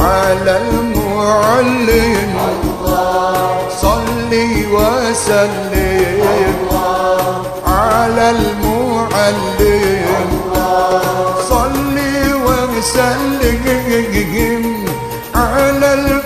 على المعلم. صلي وسلم. على المعلم. صلي وسلم. على المعلم.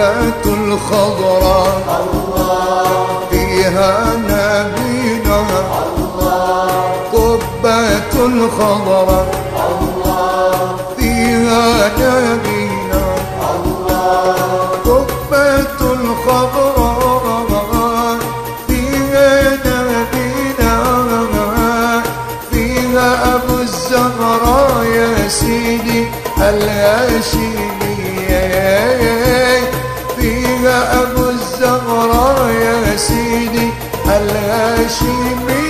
قبة الخضراء فيها نبينا قبة الخضراء فيها نبينا قبة الخضراء فيها نبينا فيها أبو الزهراء يا سيدي الهاشمي. الزهراء يا سيدي الهاشمي